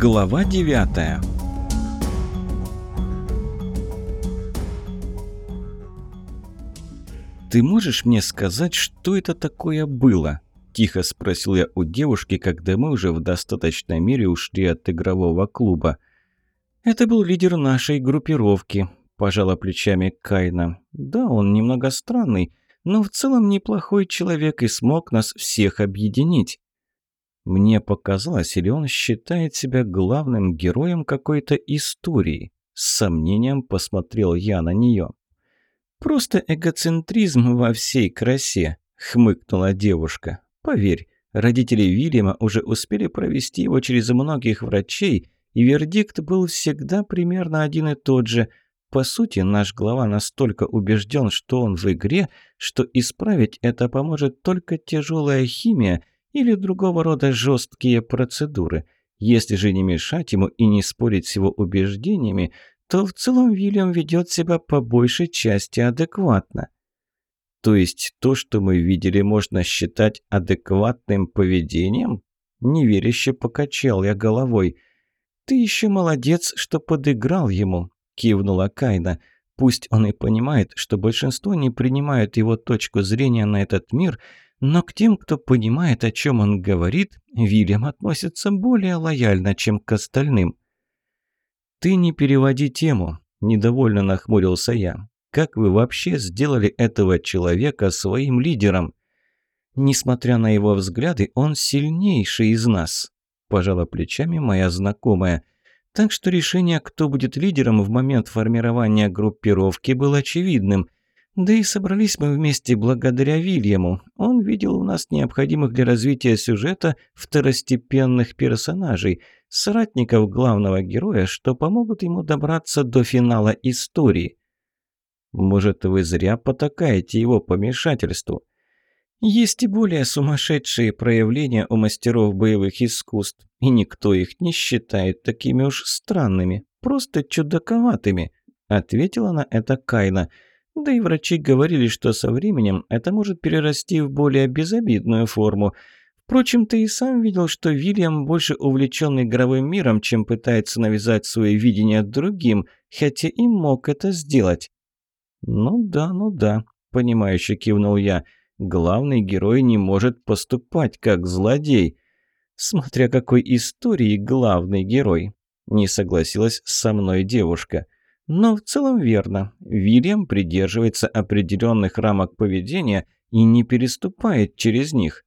Глава девятая «Ты можешь мне сказать, что это такое было?» – тихо спросил я у девушки, когда мы уже в достаточной мере ушли от игрового клуба. «Это был лидер нашей группировки», – пожала плечами Кайна. «Да, он немного странный, но в целом неплохой человек и смог нас всех объединить». Мне показалось, или он считает себя главным героем какой-то истории. С сомнением посмотрел я на нее. «Просто эгоцентризм во всей красе», — хмыкнула девушка. «Поверь, родители Вильяма уже успели провести его через многих врачей, и вердикт был всегда примерно один и тот же. По сути, наш глава настолько убежден, что он в игре, что исправить это поможет только тяжелая химия или другого рода жесткие процедуры. Если же не мешать ему и не спорить с его убеждениями, то в целом Вильям ведет себя по большей части адекватно. То есть то, что мы видели, можно считать адекватным поведением? Неверяще покачал я головой. «Ты еще молодец, что подыграл ему», — кивнула Кайна. «Пусть он и понимает, что большинство не принимают его точку зрения на этот мир», но к тем, кто понимает, о чем он говорит, Вильям относится более лояльно, чем к остальным. «Ты не переводи тему», – недовольно нахмурился я. «Как вы вообще сделали этого человека своим лидером?» «Несмотря на его взгляды, он сильнейший из нас», – пожала плечами моя знакомая. «Так что решение, кто будет лидером в момент формирования группировки, было очевидным – да и собрались мы вместе благодаря Вильяму. Он видел у нас необходимых для развития сюжета второстепенных персонажей, соратников главного героя, что помогут ему добраться до финала истории. Может, вы зря потакаете его помешательству. Есть и более сумасшедшие проявления у мастеров боевых искусств, и никто их не считает такими уж странными, просто чудаковатыми, ответила на это Кайна – да и врачи говорили, что со временем это может перерасти в более безобидную форму. Впрочем, ты и сам видел, что Вильям больше увлечен игровым миром, чем пытается навязать свое видение другим, хотя и мог это сделать. «Ну да, ну да», — понимающе кивнул я. «Главный герой не может поступать как злодей». «Смотря какой истории главный герой», — не согласилась со мной девушка. Но в целом верно. Вильям придерживается определенных рамок поведения и не переступает через них.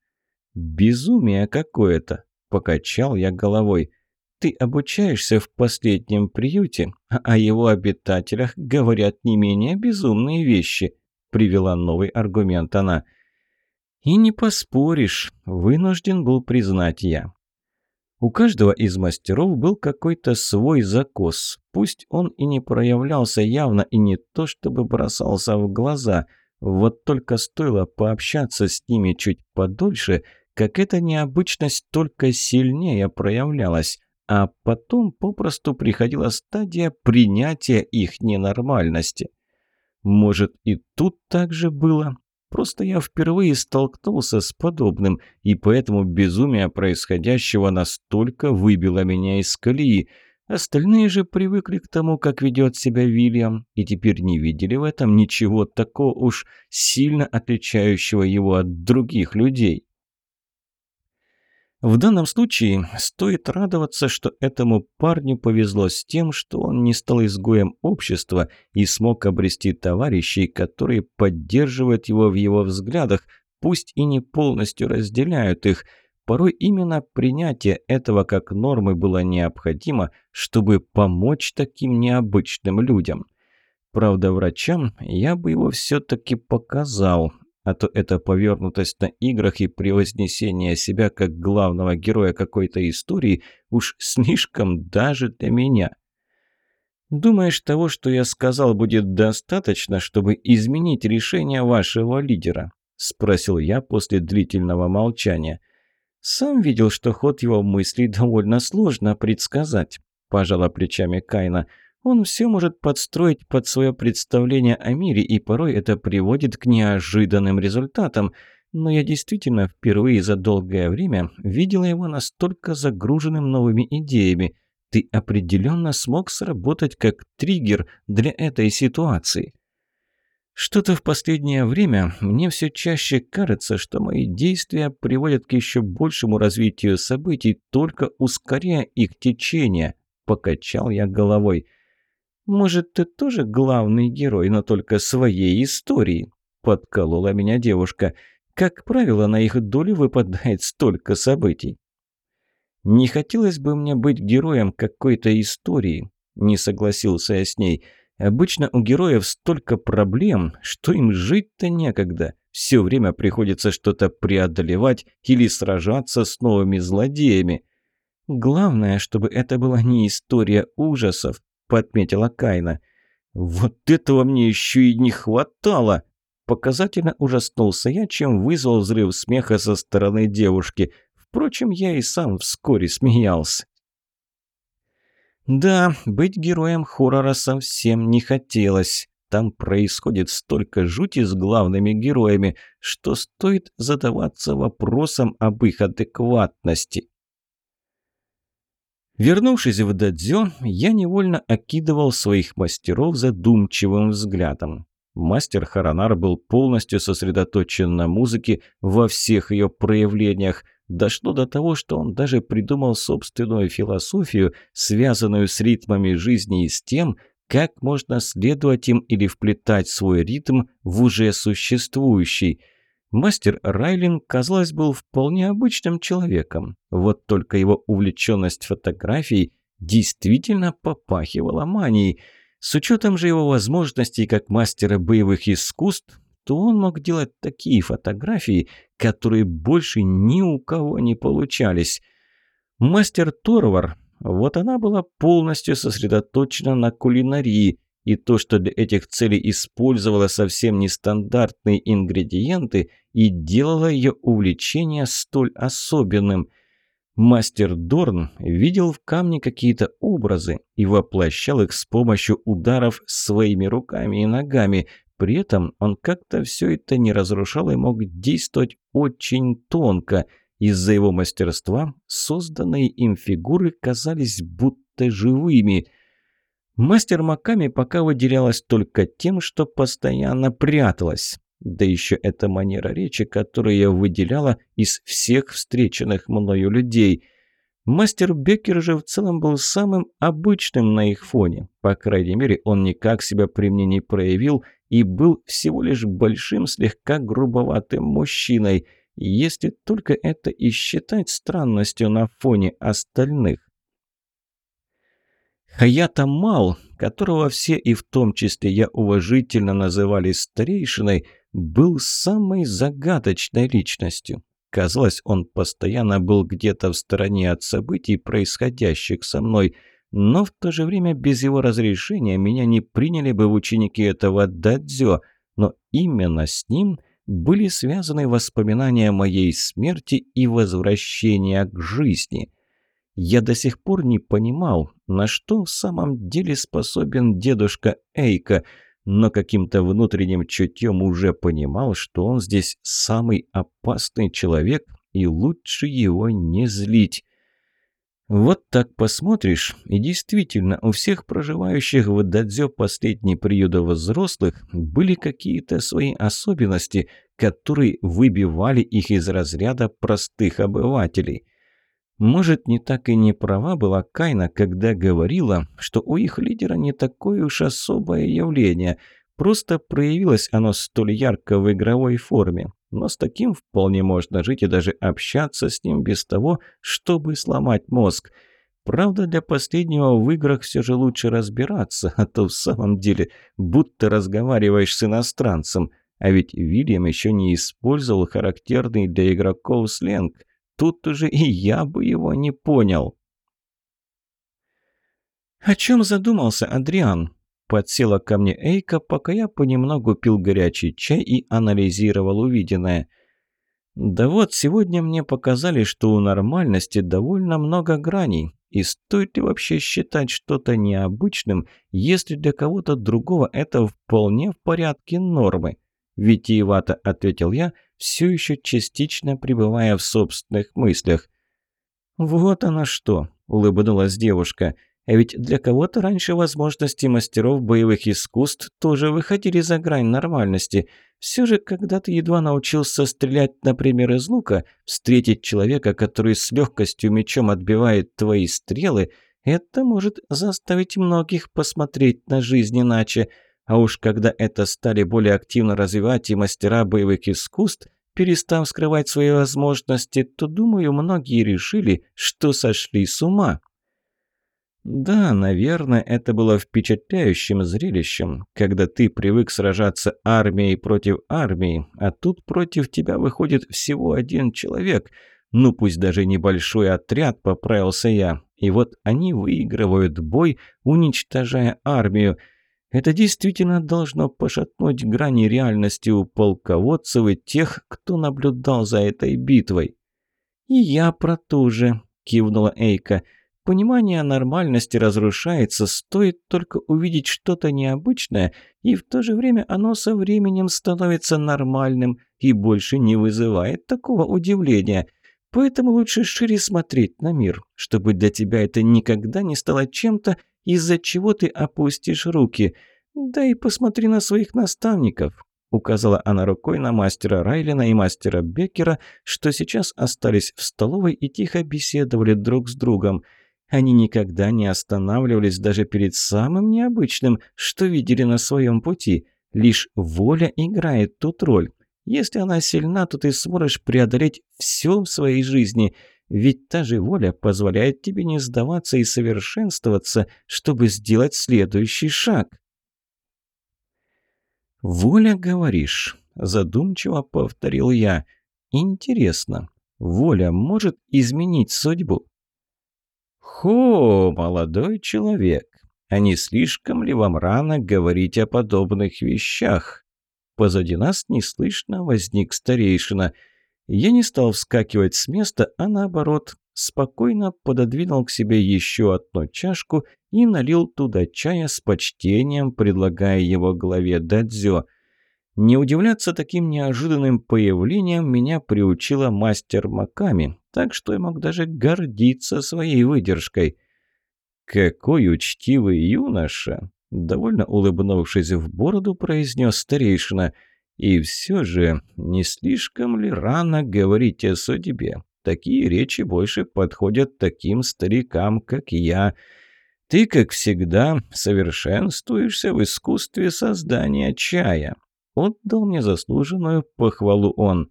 «Безумие какое-то!» – покачал я головой. «Ты обучаешься в последнем приюте, а о его обитателях говорят не менее безумные вещи», – привела новый аргумент она. «И не поспоришь», – вынужден был признать я. У каждого из мастеров был какой-то свой закос. Пусть он и не проявлялся явно и не то чтобы бросался в глаза. Вот только стоило пообщаться с ними чуть подольше, как эта необычность только сильнее проявлялась. А потом попросту приходила стадия принятия их ненормальности. Может и тут так же было? Просто я впервые столкнулся с подобным, и поэтому безумие происходящего настолько выбило меня из колеи. Остальные же привыкли к тому, как ведет себя Вильям, и теперь не видели в этом ничего такого уж сильно отличающего его от других людей. В данном случае стоит радоваться, что этому парню повезло с тем, что он не стал изгоем общества и смог обрести товарищей, которые поддерживают его в его взглядах, пусть и не полностью разделяют их. Порой именно принятие этого как нормы было необходимо, чтобы помочь таким необычным людям. Правда, врачам я бы его все-таки показал, а то эта повернутость на играх и превознесение себя как главного героя какой-то истории уж слишком даже для меня. Думаешь, того, что я сказал, будет достаточно, чтобы изменить решение вашего лидера? Спросил я после длительного молчания. Сам видел, что ход его мыслей довольно сложно предсказать. Пожала плечами Кайна. Он все может подстроить под свое представление о мире, и порой это приводит к неожиданным результатам. Но я действительно впервые за долгое время видела его настолько загруженным новыми идеями. ты определенно смог сработать как триггер для этой ситуации. Что-то в последнее время мне все чаще кажется, что мои действия приводят к еще большему развитию событий, только ускоряя их течение. Покачал я головой. «Может, ты тоже главный герой, но только своей истории?» Подколола меня девушка. «Как правило, на их долю выпадает столько событий». «Не хотелось бы мне быть героем какой-то истории», — не согласился я с ней. «Обычно у героев столько проблем, что им жить-то некогда. Все время приходится что-то преодолевать или сражаться с новыми злодеями». «Главное, чтобы это была не история ужасов», — подметила Кайна. «Вот этого мне еще и не хватало!» Показательно ужаснулся я, чем вызвал взрыв смеха со стороны девушки. Впрочем, я и сам вскоре смеялся. Да, быть героем хоррора совсем не хотелось. Там происходит столько жути с главными героями, что стоит задаваться вопросом об их адекватности. Вернувшись в дадзё, я невольно окидывал своих мастеров задумчивым взглядом. Мастер Харанар был полностью сосредоточен на музыке во всех ее проявлениях. Дошло до того, что он даже придумал собственную философию, связанную с ритмами жизни и с тем, как можно следовать им или вплетать свой ритм в уже существующий. Мастер Райлин, казалось, был вполне обычным человеком. Вот только его увлеченность фотографией действительно попахивала манией – с учетом же его возможностей как мастера боевых искусств, то он мог делать такие фотографии, которые больше ни у кого не получались. Мастер Торвар, вот она была полностью сосредоточена на кулинарии, и то, что для этих целей использовала совсем нестандартные ингредиенты и делала ее увлечение столь особенным – Мастер Дорн видел в камне какие-то образы и воплощал их с помощью ударов своими руками и ногами. При этом он как-то все это не разрушал и мог действовать очень тонко. Из-за его мастерства созданные им фигуры казались будто живыми. Мастер Маками пока выделялась только тем, что постоянно пряталась. Да еще эта манера речи, которую я выделяла из всех встреченных мною людей. Мастер Беккер же в целом был самым обычным на их фоне. По крайней мере, он никак себя при мне не проявил и был всего лишь большим, слегка грубоватым мужчиной, если только это и считать странностью на фоне остальных. Хаята Мал, которого все и в том числе я уважительно называли старейшиной, был самой загадочной личностью. Казалось, он постоянно был где-то в стороне от событий, происходящих со мной, но в то же время без его разрешения меня не приняли бы в ученики этого дадзё, но именно с ним были связаны воспоминания моей смерти и возвращения к жизни. Я до сих пор не понимал, на что в самом деле способен дедушка Эйка – но каким-то внутренним чутьем уже понимал, что он здесь самый опасный человек, и лучше его не злить. Вот так посмотришь, и действительно, у всех проживающих в Дадзё последней периода взрослых были какие-то свои особенности, которые выбивали их из разряда простых обывателей. Может, не так и не права была Кайна, когда говорила, что у их лидера не такое уж особое явление. Просто проявилось оно столь ярко в игровой форме. Но с таким вполне можно жить и даже общаться с ним без того, чтобы сломать мозг. Правда, для последнего в играх все же лучше разбираться, а то в самом деле будто разговариваешь с иностранцем. А ведь Вильям еще не использовал характерный для игроков сленг – Тут уже и я бы его не понял. «О чем задумался Адриан?» Подсела ко мне Эйка, пока я понемногу пил горячий чай и анализировал увиденное. «Да вот, сегодня мне показали, что у нормальности довольно много граней, и стоит ли вообще считать что-то необычным, если для кого-то другого это вполне в порядке нормы?» Витиевато ответил я, все еще частично пребывая в собственных мыслях. «Вот она что!» – улыбнулась девушка. А ведь для кого-то раньше возможности мастеров боевых искусств тоже выходили за грань нормальности. Все же, когда ты едва научился стрелять, например, из лука, встретить человека, который с легкостью мечом отбивает твои стрелы, это может заставить многих посмотреть на жизнь иначе. А уж когда это стали более активно развивать и мастера боевых искусств, перестав скрывать свои возможности, то, думаю, многие решили, что сошли с ума. Да, наверное, это было впечатляющим зрелищем, когда ты привык сражаться армией против армии, а тут против тебя выходит всего один человек. Ну, пусть даже небольшой отряд, поправился я. И вот они выигрывают бой, уничтожая армию. Это действительно должно пошатнуть грани реальности у полководцев и тех, кто наблюдал за этой битвой. «И я про ту же», – кивнула Эйка – Понимание нормальности разрушается, стоит только увидеть что-то необычное, и в то же время оно со временем становится нормальным и больше не вызывает такого удивления. Поэтому лучше шире смотреть на мир, чтобы для тебя это никогда не стало чем-то, из-за чего ты опустишь руки. Да и посмотри на своих наставников. Указала она рукой на мастера Райлина и мастера Беккера, что сейчас остались в столовой и тихо беседовали друг с другом – они никогда не останавливались даже перед самым необычным, что видели на своем пути. Лишь воля играет тут роль. Если она сильна, то ты сможешь преодолеть все в своей жизни. Ведь та же воля позволяет тебе не сдаваться и совершенствоваться, чтобы сделать следующий шаг. «Воля, говоришь?» – задумчиво повторил я. «Интересно, воля может изменить судьбу?» «Хо, молодой человек, а не слишком ли вам рано говорить о подобных вещах?» Позади нас неслышно возник старейшина. Я не стал вскакивать с места, а наоборот, спокойно пододвинул к себе еще одну чашку и налил туда чая с почтением, предлагая его главе Дадзё. Не удивляться таким неожиданным появлением меня приучила мастер Маками, так что я мог даже гордиться своей выдержкой. «Какой учтивый юноша!» — довольно улыбнувшись в бороду, произнес старейшина. «И все же, не слишком ли рано говорить о судьбе? Такие речи больше подходят таким старикам, как я. Ты, как всегда, совершенствуешься в искусстве создания чая». Отдал мне заслуженную похвалу он.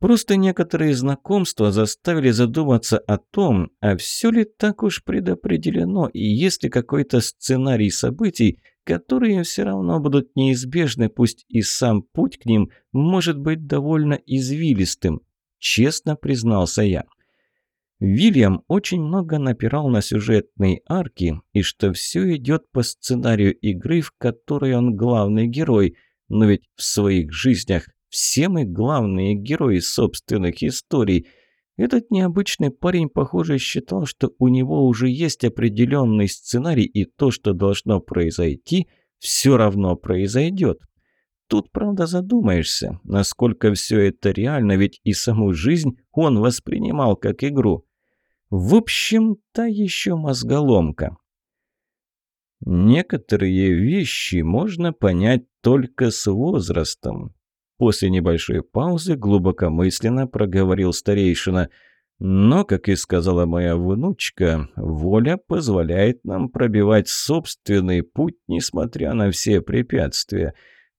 Просто некоторые знакомства заставили задуматься о том, а все ли так уж предопределено, и есть ли какой-то сценарий событий, которые все равно будут неизбежны, пусть и сам путь к ним может быть довольно извилистым, честно признался я. Вильям очень много напирал на сюжетные арки, и что все идет по сценарию игры, в которой он главный герой – но ведь в своих жизнях все мы главные герои собственных историй. Этот необычный парень, похоже, считал, что у него уже есть определенный сценарий, и то, что должно произойти, все равно произойдет. Тут, правда, задумаешься, насколько все это реально, ведь и саму жизнь он воспринимал как игру. В общем, та еще мозголомка. Некоторые вещи можно понять только с возрастом. После небольшой паузы глубокомысленно проговорил старейшина. Но, как и сказала моя внучка, воля позволяет нам пробивать собственный путь, несмотря на все препятствия.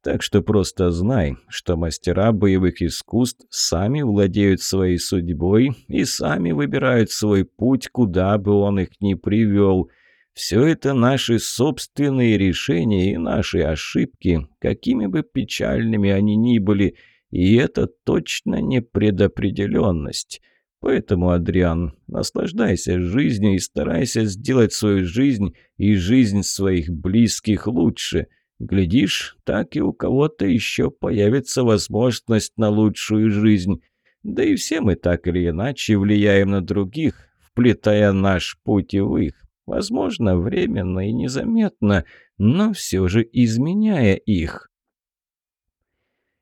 Так что просто знай, что мастера боевых искусств сами владеют своей судьбой и сами выбирают свой путь, куда бы он их ни привел – все это наши собственные решения и наши ошибки, какими бы печальными они ни были, и это точно не предопределенность. Поэтому, Адриан, наслаждайся жизнью и старайся сделать свою жизнь и жизнь своих близких лучше. Глядишь, так и у кого-то еще появится возможность на лучшую жизнь. Да и все мы так или иначе влияем на других, вплетая наш путь в их. Возможно, временно и незаметно, но все же изменяя их.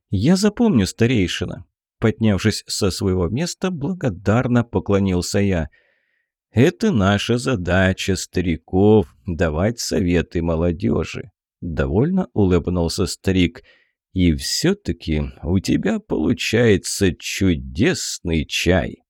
«Я запомню, старейшина». Поднявшись со своего места, благодарно поклонился я. Это наша задача, стариков, давать советы молодежи. Довольно улыбнулся старик. И все-таки у тебя получается чудесный чай.